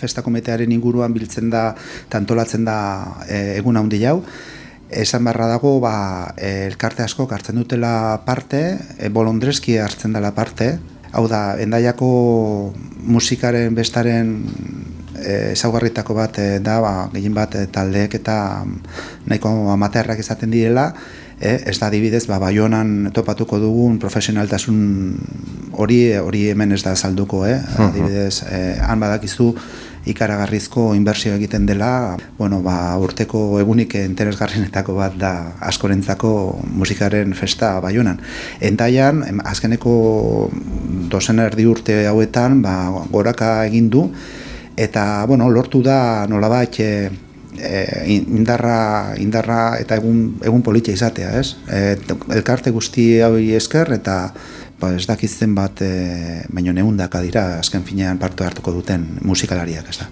festa kometearen inguruan biltzen da, tantolatzen da e, egun handi jau, esan barra dago, ba, e, elkarte asko hartzen dutela parte, e, bolondreski hartzen dela parte, hau da, endaiako musikaren bestaren e, ezaugarritako bat e, da, ba, gehien bat taldeek eta nahiko amaterrak izaten direla, e, ez da adibidez, ba, baionan topatuko dugun profesionaltasun hori hori hemen ez da salduko, eh? adibidez, e, han badakizu ikaragarrizko inbertsio egiten dela, bueno, ba, urteko egunik interesgarrienetako bat da askorentzako musikaren festa baionan. Entaian, azkeneko dozen erdi urte hauetan, ba, goraka egin du, eta bueno, lortu da nolabait e, indarra, indarra eta egun, egun politia izatea, ez? E, elkarte guzti hau esker eta ba, ez dakizten bat, e, baino neundaka dira, azken finean partu hartuko duten musikalariak, ez da.